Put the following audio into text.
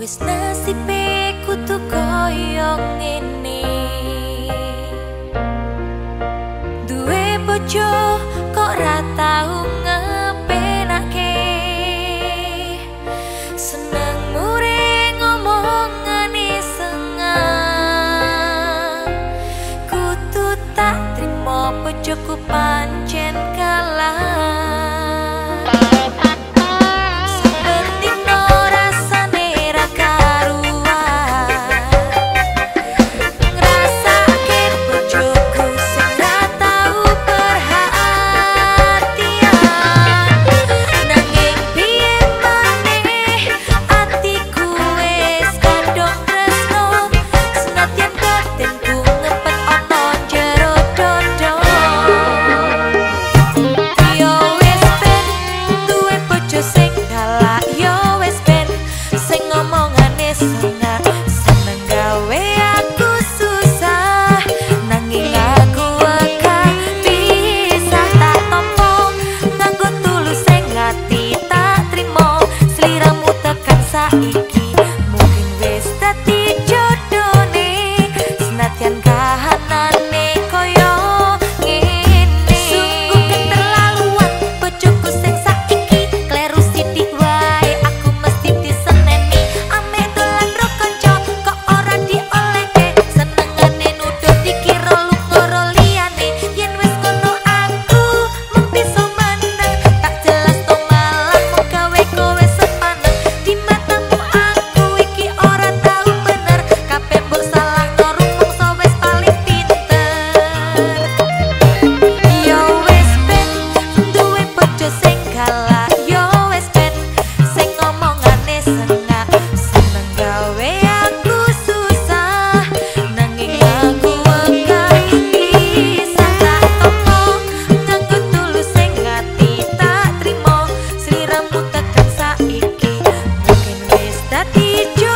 Wis nasibe kudu koyo ini, Duwe bojo kok ratau ngepenake? Seneng mure ngomongan isenga kutu tak terima bojoku pan y yo